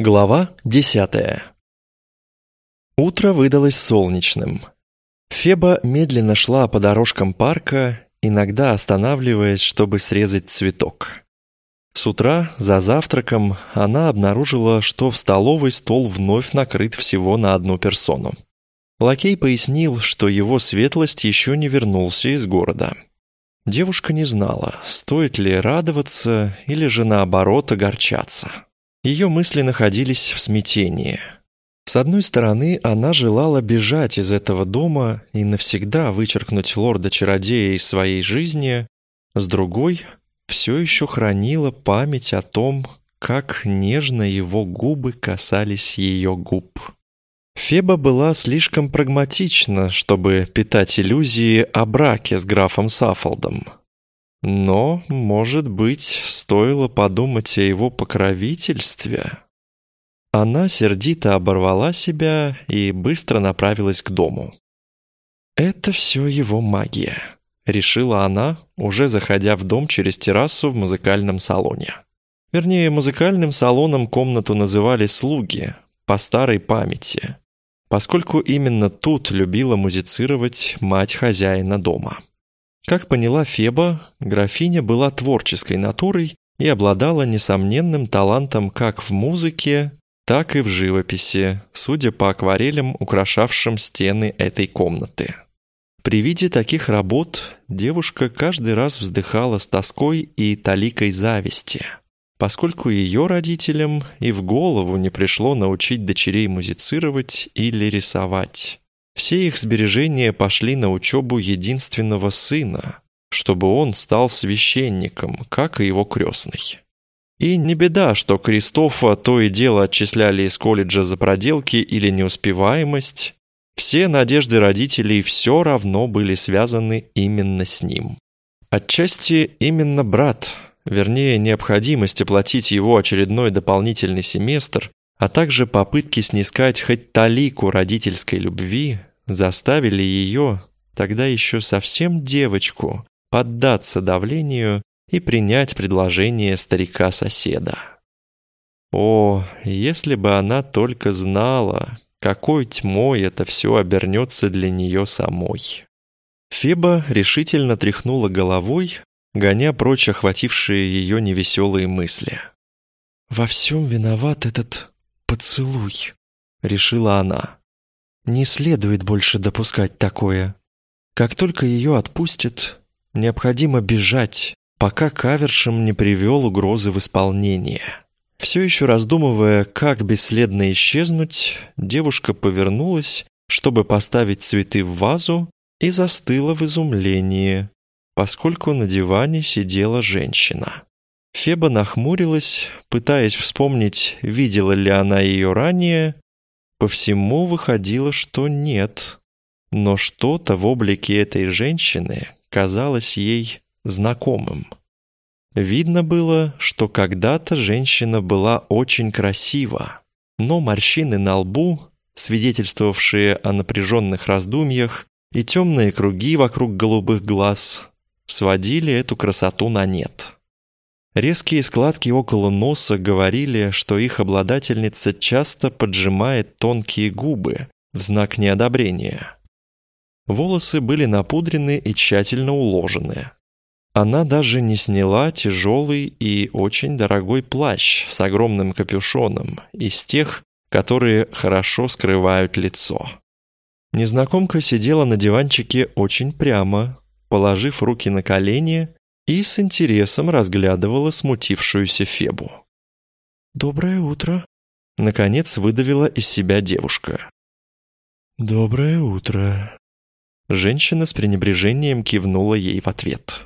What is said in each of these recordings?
Глава десятая Утро выдалось солнечным. Феба медленно шла по дорожкам парка, иногда останавливаясь, чтобы срезать цветок. С утра, за завтраком, она обнаружила, что в столовой стол вновь накрыт всего на одну персону. Лакей пояснил, что его светлость еще не вернулся из города. Девушка не знала, стоит ли радоваться или же наоборот огорчаться. Ее мысли находились в смятении. С одной стороны, она желала бежать из этого дома и навсегда вычеркнуть лорда-чародея из своей жизни, с другой — все еще хранила память о том, как нежно его губы касались ее губ. Феба была слишком прагматична, чтобы питать иллюзии о браке с графом Саффолдом. Но, может быть, стоило подумать о его покровительстве. Она сердито оборвала себя и быстро направилась к дому. «Это все его магия», — решила она, уже заходя в дом через террасу в музыкальном салоне. Вернее, музыкальным салоном комнату называли «слуги», по старой памяти, поскольку именно тут любила музицировать мать хозяина дома. Как поняла Феба, графиня была творческой натурой и обладала несомненным талантом как в музыке, так и в живописи, судя по акварелям, украшавшим стены этой комнаты. При виде таких работ девушка каждый раз вздыхала с тоской и таликой зависти, поскольку ее родителям и в голову не пришло научить дочерей музицировать или рисовать. Все их сбережения пошли на учебу единственного сына, чтобы он стал священником, как и его крестный. И не беда, что Кристофа то и дело отчисляли из колледжа за проделки или неуспеваемость. Все надежды родителей все равно были связаны именно с ним. Отчасти именно брат, вернее необходимость оплатить его очередной дополнительный семестр, а также попытки снискать хоть талику родительской любви, заставили ее, тогда еще совсем девочку, поддаться давлению и принять предложение старика-соседа. О, если бы она только знала, какой тьмой это все обернется для нее самой. Феба решительно тряхнула головой, гоня прочь охватившие ее невеселые мысли. «Во всем виноват этот поцелуй», — решила она. Не следует больше допускать такое. Как только ее отпустят, необходимо бежать, пока кавершем не привел угрозы в исполнение. Все еще раздумывая, как бесследно исчезнуть, девушка повернулась, чтобы поставить цветы в вазу, и застыла в изумлении, поскольку на диване сидела женщина. Феба нахмурилась, пытаясь вспомнить, видела ли она ее ранее, по всему выходило, что нет. Но что-то в облике этой женщины казалось ей знакомым. Видно было, что когда-то женщина была очень красива, но морщины на лбу, свидетельствовавшие о напряженных раздумьях, и темные круги вокруг голубых глаз сводили эту красоту на нет. Резкие складки около носа говорили, что их обладательница часто поджимает тонкие губы в знак неодобрения. Волосы были напудрены и тщательно уложены. Она даже не сняла тяжелый и очень дорогой плащ с огромным капюшоном из тех, которые хорошо скрывают лицо. Незнакомка сидела на диванчике очень прямо, положив руки на колени и с интересом разглядывала смутившуюся Фебу. «Доброе утро», — наконец выдавила из себя девушка. «Доброе утро». Женщина с пренебрежением кивнула ей в ответ.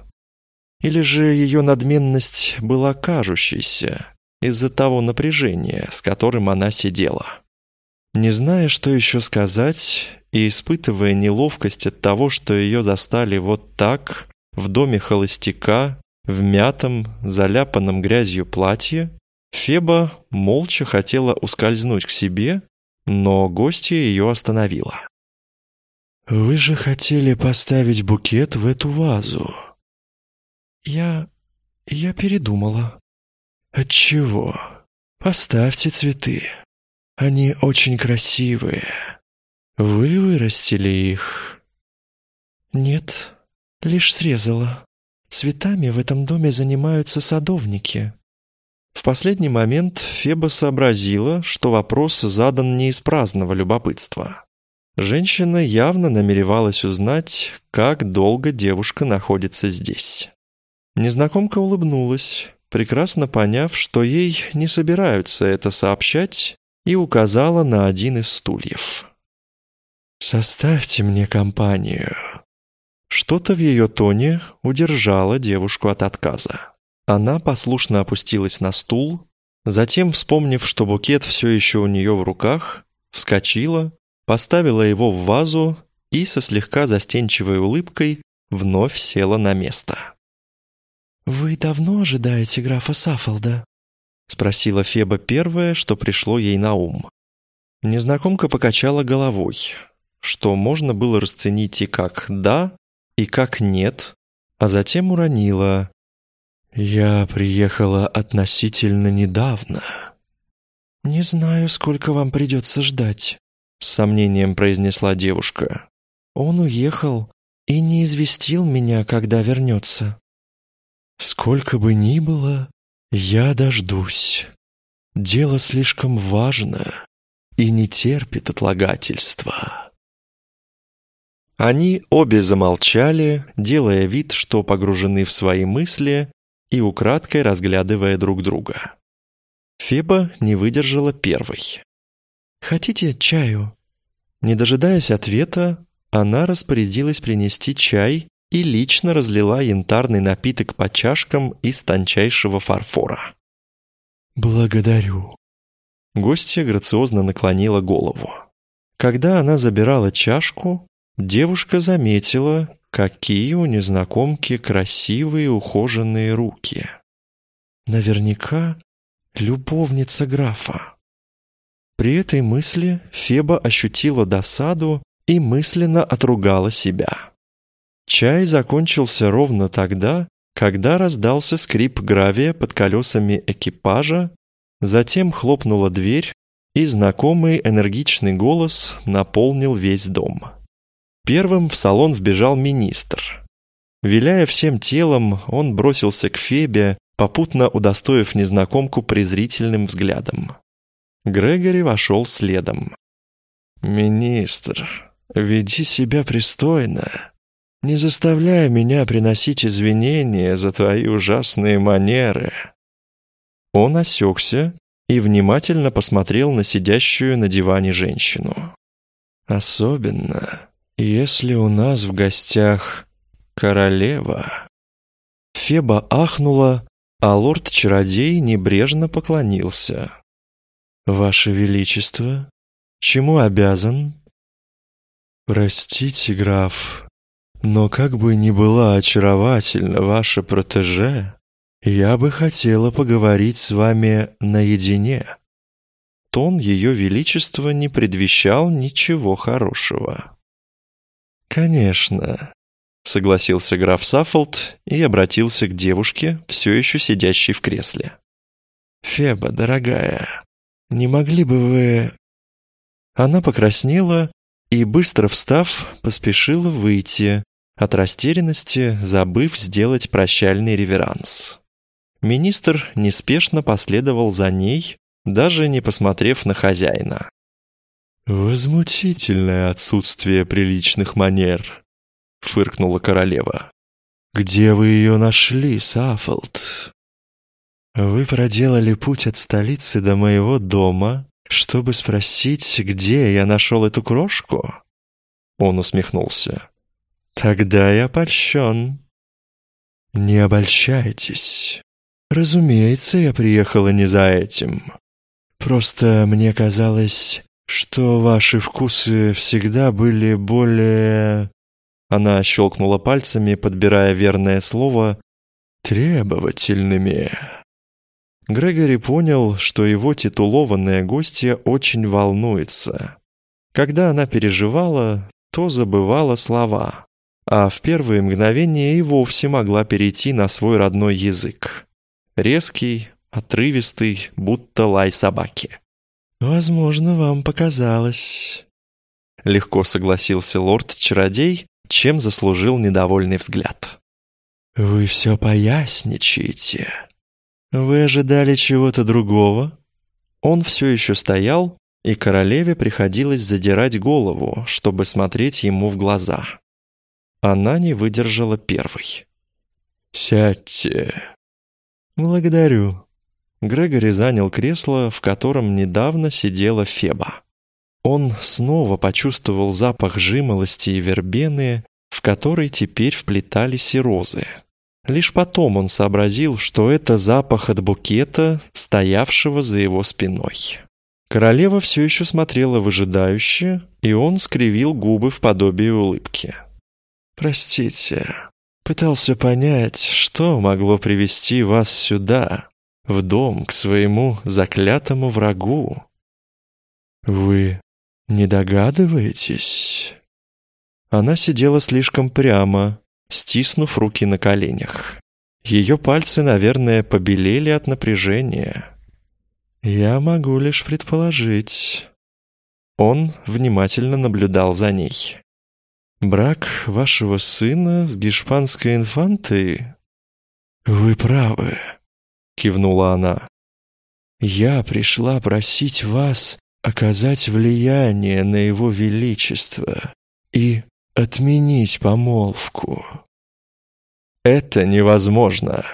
Или же ее надменность была кажущейся из-за того напряжения, с которым она сидела. Не зная, что еще сказать, и испытывая неловкость от того, что ее застали вот так, в доме холостяка, в мятом, заляпанном грязью платье, Феба молча хотела ускользнуть к себе, но гостья ее остановила. «Вы же хотели поставить букет в эту вазу». «Я... я передумала». «Отчего? «Поставьте цветы. Они очень красивые. Вы вырастили их?» «Нет, лишь срезала. Цветами в этом доме занимаются садовники». В последний момент Феба сообразила, что вопрос задан не из праздного любопытства. Женщина явно намеревалась узнать, как долго девушка находится здесь. Незнакомка улыбнулась, прекрасно поняв, что ей не собираются это сообщать, и указала на один из стульев. «Составьте мне компанию». Что-то в ее тоне удержало девушку от отказа. Она послушно опустилась на стул, затем, вспомнив, что букет все еще у нее в руках, вскочила, поставила его в вазу и со слегка застенчивой улыбкой вновь села на место. «Вы давно ожидаете графа Саффолда?» — спросила Феба первое, что пришло ей на ум. Незнакомка покачала головой, что можно было расценить и как «да», и как «нет», а затем уронила. «Я приехала относительно недавно». «Не знаю, сколько вам придется ждать», — с сомнением произнесла девушка. «Он уехал и не известил меня, когда вернется». «Сколько бы ни было, я дождусь. Дело слишком важно и не терпит отлагательства». Они обе замолчали, делая вид, что погружены в свои мысли и украдкой разглядывая друг друга. Феба не выдержала первой. «Хотите чаю?» Не дожидаясь ответа, она распорядилась принести чай и лично разлила янтарный напиток по чашкам из тончайшего фарфора. «Благодарю». Гостья грациозно наклонила голову. Когда она забирала чашку, Девушка заметила, какие у незнакомки красивые ухоженные руки. Наверняка любовница графа. При этой мысли Феба ощутила досаду и мысленно отругала себя. Чай закончился ровно тогда, когда раздался скрип гравия под колесами экипажа, затем хлопнула дверь, и знакомый энергичный голос наполнил весь дом. Первым в салон вбежал министр. Виляя всем телом, он бросился к Фебе, попутно удостоив незнакомку презрительным взглядом. Грегори вошел следом. «Министр, веди себя пристойно. Не заставляй меня приносить извинения за твои ужасные манеры». Он осекся и внимательно посмотрел на сидящую на диване женщину. «Особенно, если у нас в гостях королева...» Феба ахнула, а лорд-чародей небрежно поклонился. «Ваше Величество, чему обязан?» «Простите, граф, но как бы ни была очаровательна ваша протеже, я бы хотела поговорить с вами наедине». Тон Ее Величества не предвещал ничего хорошего. «Конечно», — согласился граф Саффолд и обратился к девушке, все еще сидящей в кресле. «Феба, дорогая, не могли бы вы...» Она покраснела и, быстро встав, поспешила выйти, от растерянности забыв сделать прощальный реверанс. Министр неспешно последовал за ней, даже не посмотрев на хозяина. «Возмутительное отсутствие приличных манер», — фыркнула королева. «Где вы ее нашли, Саффолд?» «Вы проделали путь от столицы до моего дома, чтобы спросить, где я нашел эту крошку?» Он усмехнулся. «Тогда я польщен». «Не обольщайтесь. Разумеется, я приехала не за этим. Просто мне казалось, что ваши вкусы всегда были более...» Она щелкнула пальцами, подбирая верное слово «требовательными». Грегори понял, что его титулованная гостья очень волнуется. Когда она переживала, то забывала слова, а в первые мгновения и вовсе могла перейти на свой родной язык. Резкий, отрывистый, будто лай собаки. «Возможно, вам показалось», — легко согласился лорд-чародей, чем заслужил недовольный взгляд. «Вы все поясничаете. Вы ожидали чего-то другого?» Он все еще стоял, и королеве приходилось задирать голову, чтобы смотреть ему в глаза. Она не выдержала первой. «Сядьте». «Благодарю». Грегори занял кресло, в котором недавно сидела Феба. Он снова почувствовал запах жимолости и вербены, в который теперь вплетались и розы. Лишь потом он сообразил, что это запах от букета, стоявшего за его спиной. Королева все еще смотрела выжидающе, и он скривил губы в подобии улыбки. «Простите, пытался понять, что могло привести вас сюда, в дом, к своему заклятому врагу. Вы не догадываетесь?» Она сидела слишком прямо, стиснув руки на коленях. Ее пальцы, наверное, побелели от напряжения. «Я могу лишь предположить». Он внимательно наблюдал за ней. «Брак вашего сына с гешпанской инфантой?» «Вы правы», — кивнула она. «Я пришла просить вас оказать влияние на его величество и отменить помолвку». «Это невозможно.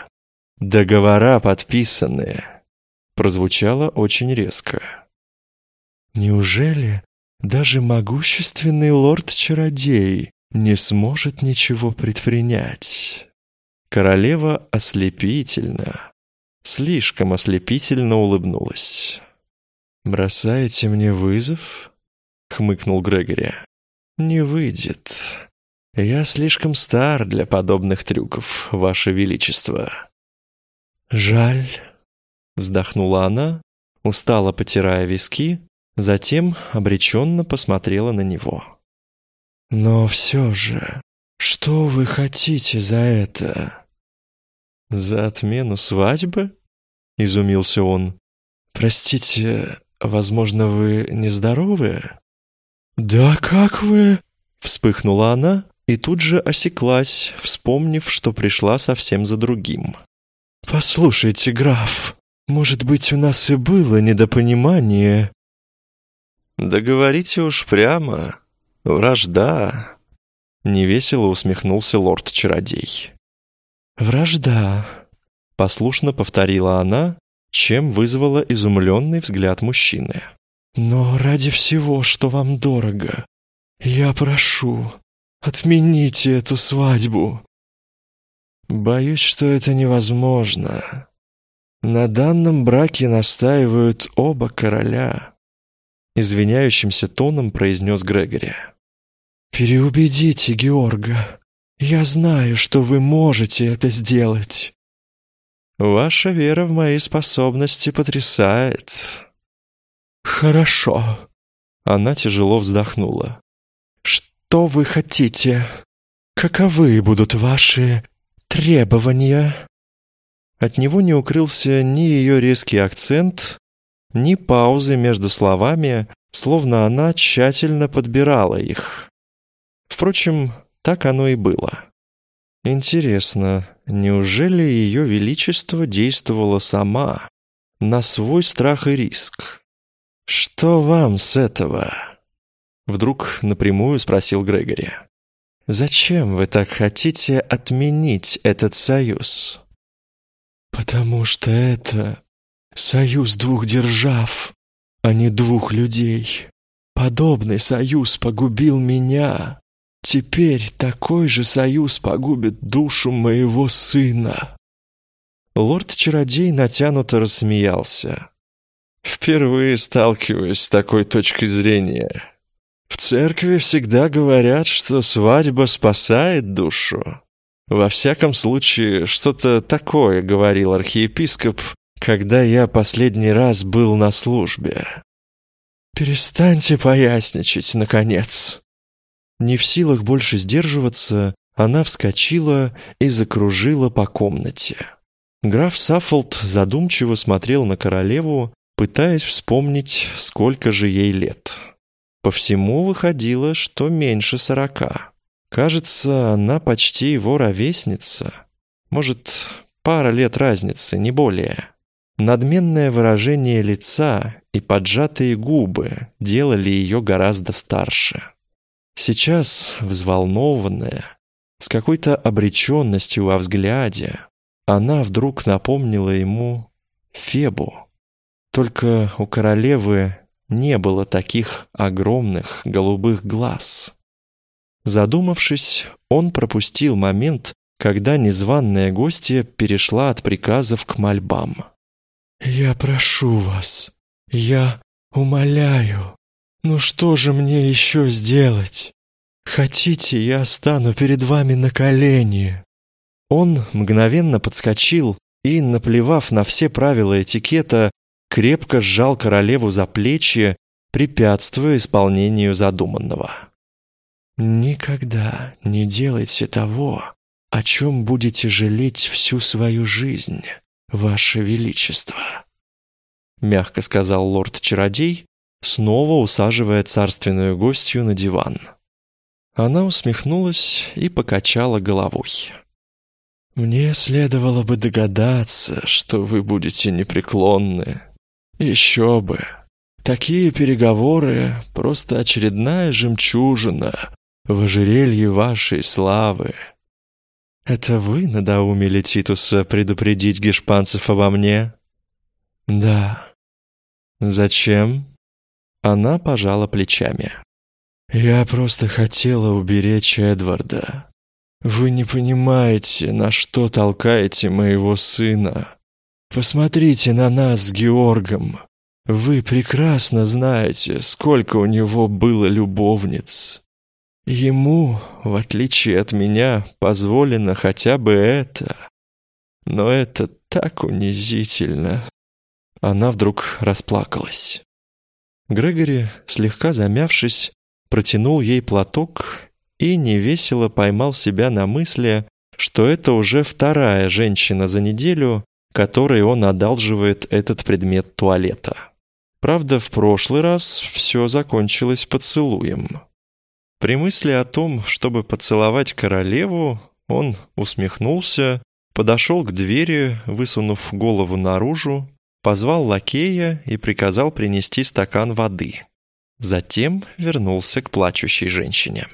Договора подписаны», — прозвучало очень резко. «Неужели даже могущественный лорд-чародей не сможет ничего предпринять?» Королева ослепительно, слишком ослепительно улыбнулась. «Бросаете мне вызов?» — хмыкнул Грегори. «Не выйдет. Я слишком стар для подобных трюков, Ваше Величество». «Жаль», — вздохнула она, устало потирая виски, затем обреченно посмотрела на него. «Но все же, что вы хотите за это?» «За отмену свадьбы?» — изумился он. «Простите, возможно, вы нездоровы?» «Да как вы?» — вспыхнула она и тут же осеклась, вспомнив, что пришла совсем за другим. «Послушайте, граф, может быть, у нас и было недопонимание?» «Да говорите уж прямо. Вражда!» Невесело усмехнулся лорд-чародей. «Вражда!» — послушно повторила она, чем вызвала изумленный взгляд мужчины. «Но ради всего, что вам дорого, я прошу, отмените эту свадьбу». «Боюсь, что это невозможно. На данном браке настаивают оба короля», — извиняющимся тоном произнес Грегори. «Переубедите Георга. Я знаю, что вы можете это сделать». «Ваша вера в мои способности потрясает», «Хорошо». Она тяжело вздохнула. «Что вы хотите? Каковы будут ваши требования?» От него не укрылся ни ее резкий акцент, ни паузы между словами, словно она тщательно подбирала их. Впрочем, так оно и было. Интересно, неужели ее величество действовало сама, на свой страх и риск? «Что вам с этого?» Вдруг напрямую спросил Грегори. «Зачем вы так хотите отменить этот союз?» «Потому что это союз двух держав, а не двух людей. Подобный союз погубил меня. Теперь такой же союз погубит душу моего сына». Лорд-чародей натянуто рассмеялся. Впервые сталкиваюсь с такой точкой зрения. В церкви всегда говорят, что свадьба спасает душу. Во всяком случае, что-то такое говорил архиепископ, когда я последний раз был на службе. Перестаньте поясничать, наконец. Не в силах больше сдерживаться, она вскочила и закружила по комнате. Граф Саффолд задумчиво смотрел на королеву, пытаясь вспомнить, сколько же ей лет. По всему выходило, что меньше сорока. Кажется, она почти его ровесница. Может, пара лет разницы, не более. Надменное выражение лица и поджатые губы делали ее гораздо старше. Сейчас, взволнованная, с какой-то обреченностью во взгляде, она вдруг напомнила ему Фебу. Только у королевы не было таких огромных голубых глаз. Задумавшись, он пропустил момент, когда незваная гостья перешла от приказов к мольбам. «Я прошу вас, я умоляю, ну что же мне еще сделать? Хотите, я стану перед вами на колени?» Он мгновенно подскочил и, наплевав на все правила этикета, крепко сжал королеву за плечи, препятствуя исполнению задуманного. «Никогда не делайте того, о чем будете жалеть всю свою жизнь, ваше величество», мягко сказал лорд-чародей, снова усаживая царственную гостью на диван. Она усмехнулась и покачала головой. «Мне следовало бы догадаться, что вы будете непреклонны. Еще бы. Такие переговоры — просто очередная жемчужина в ожерелье вашей славы. Это вы надоумили Титуса предупредить гешпанцев обо мне?» «Да». «Зачем?» Она пожала плечами. «Я просто хотела уберечь Эдварда. Вы не понимаете, на что толкаете моего сына. Посмотрите на нас с Георгом. Вы прекрасно знаете, сколько у него было любовниц. Ему, в отличие от меня, позволено хотя бы это. Но это так унизительно. Она вдруг расплакалась. Грегори, слегка замявшись, протянул ей платок и невесело поймал себя на мысли, что это уже вторая женщина за неделю, которой он одалживает этот предмет туалета. Правда, в прошлый раз все закончилось поцелуем. При мысли о том, чтобы поцеловать королеву, он усмехнулся, подошел к двери, высунув голову наружу, позвал лакея и приказал принести стакан воды. Затем вернулся к плачущей женщине.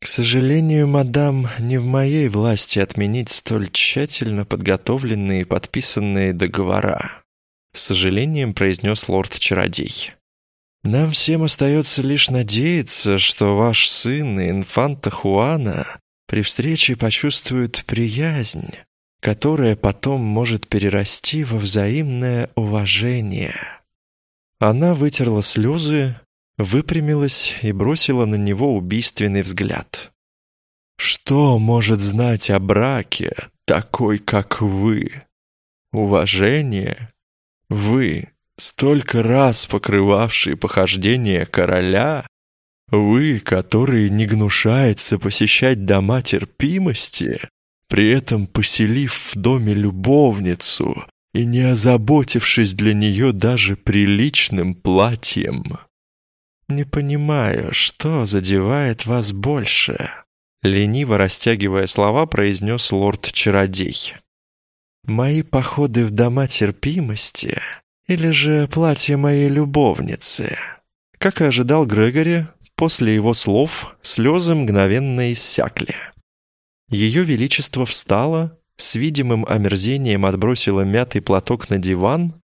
«К сожалению, мадам, не в моей власти отменить столь тщательно подготовленные и подписанные договора», с сожалением произнес лорд-чародей. «Нам всем остается лишь надеяться, что ваш сын и инфанта Хуана при встрече почувствуют приязнь, которая потом может перерасти во взаимное уважение». Она вытерла слезы, выпрямилась и бросила на него убийственный взгляд. «Что может знать о браке такой, как вы? Уважение? Вы, столько раз покрывавшие похождения короля? Вы, который не гнушается посещать дома терпимости, при этом поселив в доме любовницу и не озаботившись для нее даже приличным платьем?» «Не понимаю, что задевает вас больше?» Лениво растягивая слова, произнес лорд-чародей. «Мои походы в дома терпимости или же платье моей любовницы?» Как и ожидал Грегори, после его слов слезы мгновенно иссякли. Ее Величество встало, с видимым омерзением отбросила мятый платок на диван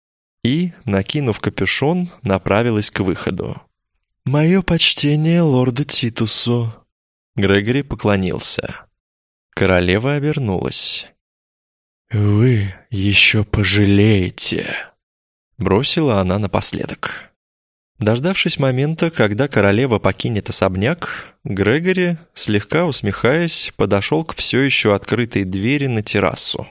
и, накинув капюшон, направилась к выходу. «Мое почтение лорду Титусу». Грегори поклонился. Королева обернулась. «Вы еще пожалеете», — бросила она напоследок. Дождавшись момента, когда королева покинет особняк, Грегори, слегка усмехаясь, подошел к все еще открытой двери на террасу.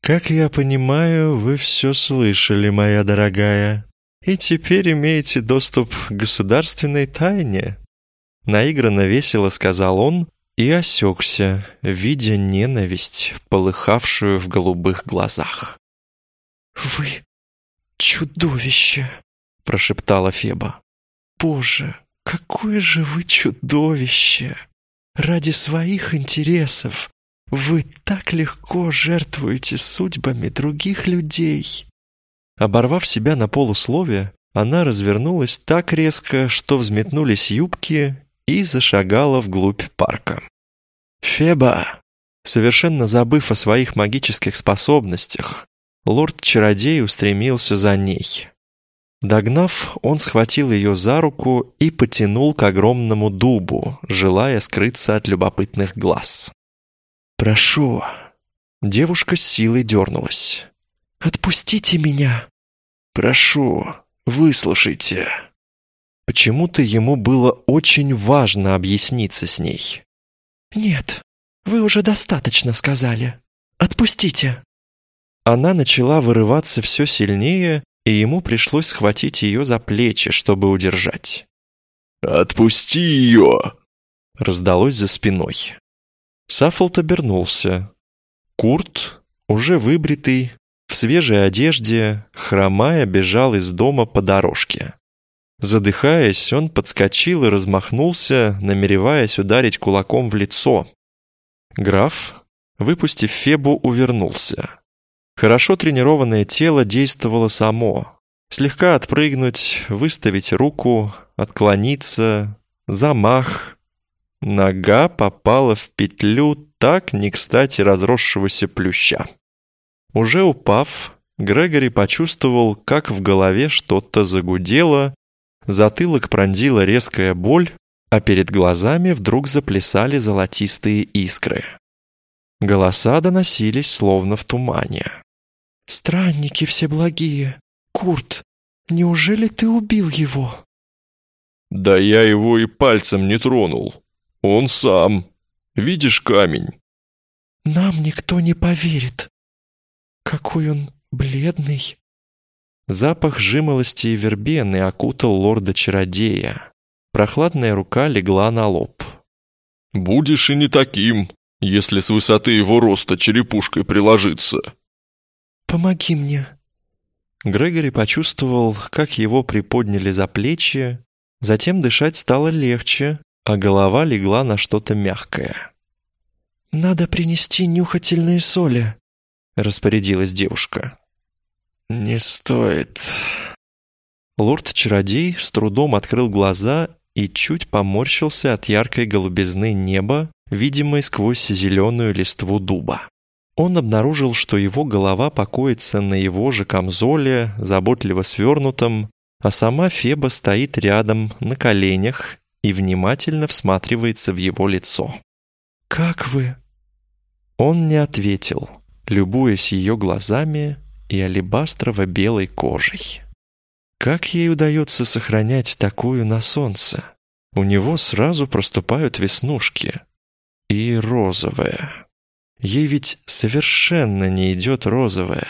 «Как я понимаю, вы все слышали, моя дорогая», и теперь имеете доступ к государственной тайне». Наигранно весело сказал он и осекся, видя ненависть, полыхавшую в голубых глазах. «Вы чудовище!» — прошептала Феба. «Боже, какое же вы чудовище! Ради своих интересов вы так легко жертвуете судьбами других людей!» Оборвав себя на полусловие, она развернулась так резко, что взметнулись юбки и зашагала вглубь парка. «Феба!» Совершенно забыв о своих магических способностях, лорд-чародей устремился за ней. Догнав, он схватил ее за руку и потянул к огромному дубу, желая скрыться от любопытных глаз. «Прошу!» Девушка с силой дернулась. «Отпустите меня!» «Прошу, выслушайте!» Почему-то ему было очень важно объясниться с ней. «Нет, вы уже достаточно сказали. Отпустите!» Она начала вырываться все сильнее, и ему пришлось схватить ее за плечи, чтобы удержать. «Отпусти ее!» раздалось за спиной. Саффолд обернулся. Курт, уже выбритый, в свежей одежде, хромая, бежал из дома по дорожке. Задыхаясь, он подскочил и размахнулся, намереваясь ударить кулаком в лицо. Граф, выпустив Фебу, увернулся. Хорошо тренированное тело действовало само. Слегка отпрыгнуть, выставить руку, отклониться, замах. Нога попала в петлю так не кстати разросшегося плюща. Уже упав, Грегори почувствовал, как в голове что-то загудело, затылок пронзила резкая боль, а перед глазами вдруг заплясали золотистые искры. Голоса доносились словно в тумане. «Странники всеблагие! Курт, неужели ты убил его?» «Да я его и пальцем не тронул. Он сам. Видишь камень?» «Нам никто не поверит. Какой он бледный!» Запах жимолости и вербены окутал лорда-чародея. Прохладная рука легла на лоб. «Будешь и не таким, если с высоты его роста черепушкой приложиться». «Помоги мне». Грегори почувствовал, как его приподняли за плечи, затем дышать стало легче, а голова легла на что-то мягкое. «Надо принести нюхательные соли», — распорядилась девушка. «Не стоит». Лорд-чародей с трудом открыл глаза и чуть поморщился от яркой голубизны неба, видимой сквозь зеленую листву дуба. Он обнаружил, что его голова покоится на его же камзоле, заботливо свернутом, а сама Феба стоит рядом, на коленях, и внимательно всматривается в его лицо. «Как вы?» Он не ответил любуясь ее глазами и алебастрово-белой кожей. Как ей удается сохранять такую на солнце? У него сразу проступают веснушки. И розовая. Ей ведь совершенно не идет розовое.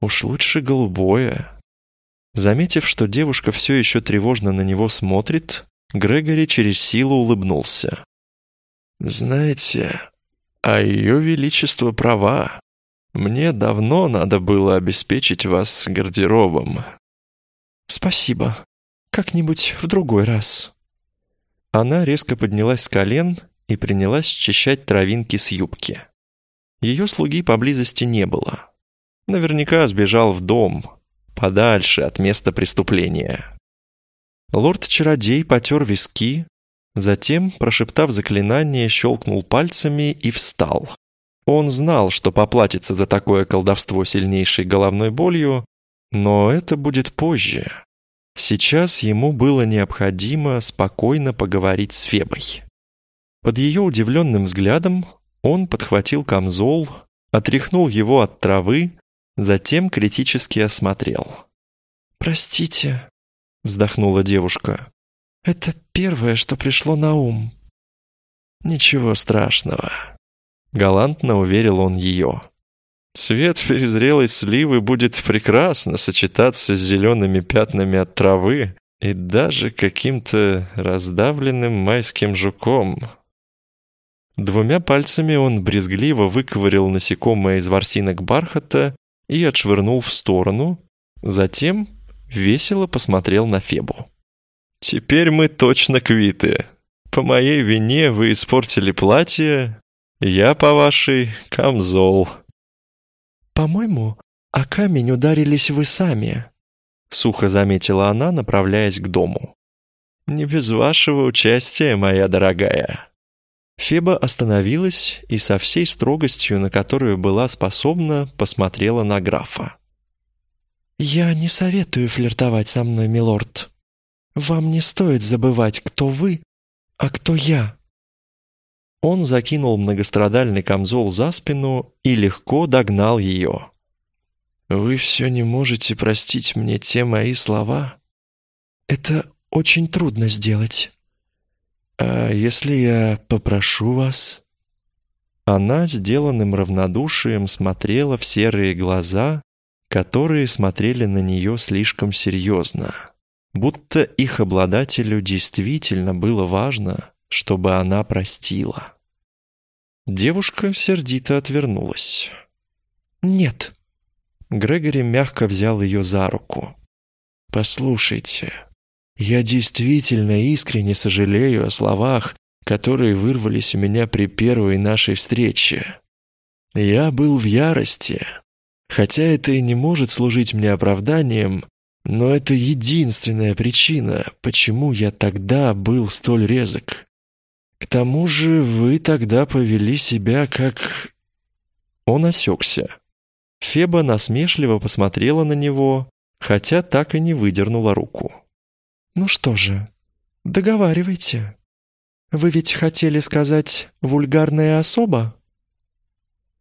Уж лучше голубое. Заметив, что девушка все еще тревожно на него смотрит, Грегори через силу улыбнулся. «Знаете, а ее величество права. Мне давно надо было обеспечить вас гардеробом». «Спасибо. Как-нибудь в другой раз». Она резко поднялась с колен и принялась счищать травинки с юбки. Ее слуги поблизости не было. Наверняка сбежал в дом, подальше от места преступления. Лорд-чародей потер виски, затем, прошептав заклинание, щелкнул пальцами и встал. Он знал, что поплатится за такое колдовство сильнейшей головной болью, но это будет позже. Сейчас ему было необходимо спокойно поговорить с Фебой. Под ее удивленным взглядом он подхватил камзол, отряхнул его от травы, затем критически осмотрел. «Простите», — вздохнула девушка. «Это первое, что пришло на ум». «Ничего страшного», Галантно уверил он ее. Цвет перезрелой сливы будет прекрасно сочетаться с зелеными пятнами от травы и даже каким-то раздавленным майским жуком. Двумя пальцами он брезгливо выковырил насекомое из ворсинок бархата и отшвырнул в сторону, затем весело посмотрел на Фебу. «Теперь мы точно квиты. По моей вине вы испортили платье, я по вашей — камзол». «По-моему, а камень ударились вы сами», — сухо заметила она, направляясь к дому. «Не без вашего участия, моя дорогая». Феба остановилась и со всей строгостью, на которую была способна, посмотрела на графа. «Я не советую флиртовать со мной, милорд. Вам не стоит забывать, кто вы, а кто я». Он закинул многострадальный камзол за спину и легко догнал ее. «Вы все не можете простить мне те мои слова?» «Это очень трудно сделать». «А если я попрошу вас?» Она сделанным равнодушием смотрела в серые глаза, которые смотрели на нее слишком серьезно, будто их обладателю действительно было важно, чтобы она простила. Девушка сердито отвернулась. «Нет». Грегори мягко взял ее за руку. «Послушайте, я действительно искренне сожалею о словах, которые вырвались у меня при первой нашей встрече. Я был в ярости. Хотя это и не может служить мне оправданием, но это единственная причина, почему я тогда был столь резок. К тому же вы тогда повели себя как...» Он осекся. Феба насмешливо посмотрела на него, хотя так и не выдернула руку. «Ну что же, договаривайте. Вы ведь хотели сказать «вульгарная особа»?»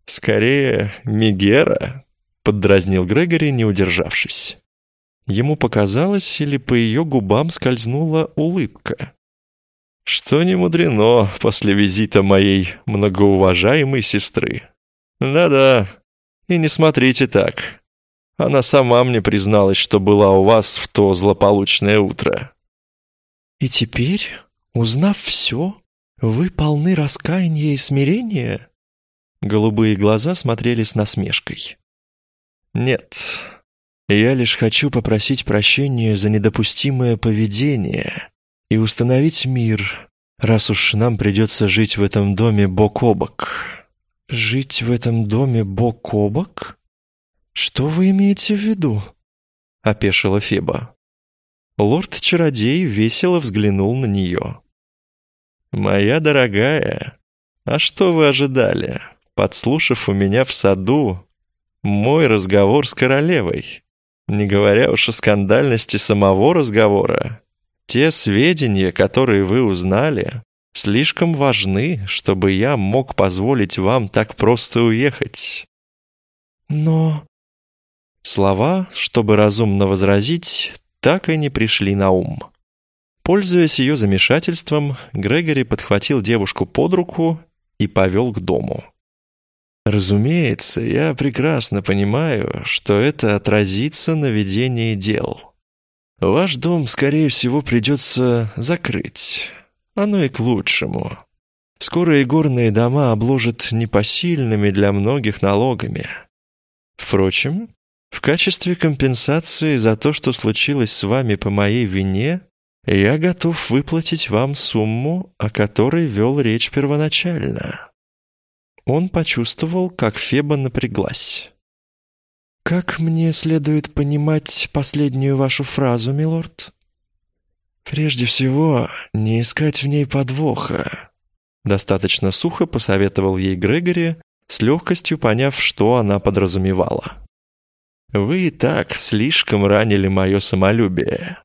«Скорее, Мигера», — поддразнил Грегори, не удержавшись. Ему показалось, или по ее губам скользнула улыбка. Что не мудрено после визита моей многоуважаемой сестры. Да-да, и не смотрите так. Она сама мне призналась, что была у вас в то злополучное утро. И теперь, узнав все, вы полны раскаяния и смирения? Голубые глаза смотрели с насмешкой. Нет, я лишь хочу попросить прощения за недопустимое поведение и установить мир, раз уж нам придется жить в этом доме бок о бок. Жить в этом доме бок о бок? «Что вы имеете в виду?» — опешила Феба. Лорд-чародей весело взглянул на нее. «Моя дорогая, а что вы ожидали, подслушав у меня в саду мой разговор с королевой? Не говоря уж о скандальности самого разговора, те сведения, которые вы узнали, слишком важны, чтобы я мог позволить вам так просто уехать». «Но Слова, чтобы разумно возразить, так и не пришли на ум. Пользуясь ее замешательством, Грегори подхватил девушку под руку и повел к дому. «Разумеется, я прекрасно понимаю, что это отразится на ведении дел. Ваш дом, скорее всего, придется закрыть. Оно и к лучшему. Скоро и горные дома обложат непосильными для многих налогами. Впрочем, в качестве компенсации за то, что случилось с вами по моей вине, я готов выплатить вам сумму, о которой вел речь первоначально». Он почувствовал, как Феба напряглась. «Как мне следует понимать последнюю вашу фразу, милорд?» «Прежде всего, не искать в ней подвоха», — достаточно сухо посоветовал ей Грегори, с легкостью поняв, что она подразумевала. Вы и так слишком ранили мое самолюбие.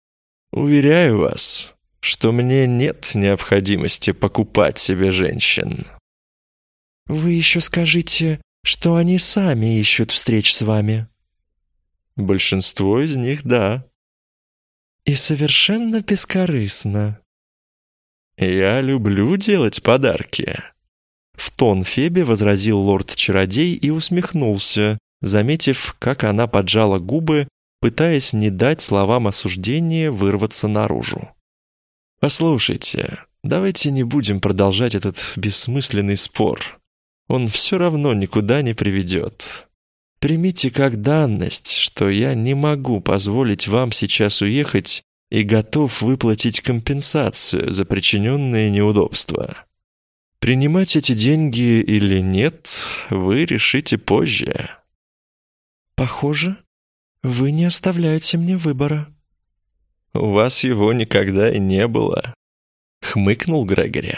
Уверяю вас, что мне нет необходимости покупать себе женщин». «Вы еще скажите, что они сами ищут встреч с вами». «Большинство из них — да». «И совершенно бескорыстно». «Я люблю делать подарки». В тон Фебе возразил лорд-чародей и усмехнулся, заметив, как она поджала губы, пытаясь не дать словам осуждения вырваться наружу. «Послушайте, давайте не будем продолжать этот бессмысленный спор. Он все равно никуда не приведет. Примите как данность, что я не могу позволить вам сейчас уехать и готов выплатить компенсацию за причиненные неудобства. Принимать эти деньги или нет, вы решите позже. Похоже, вы не оставляете мне выбора. У вас его никогда и не было, хмыкнул Грегори.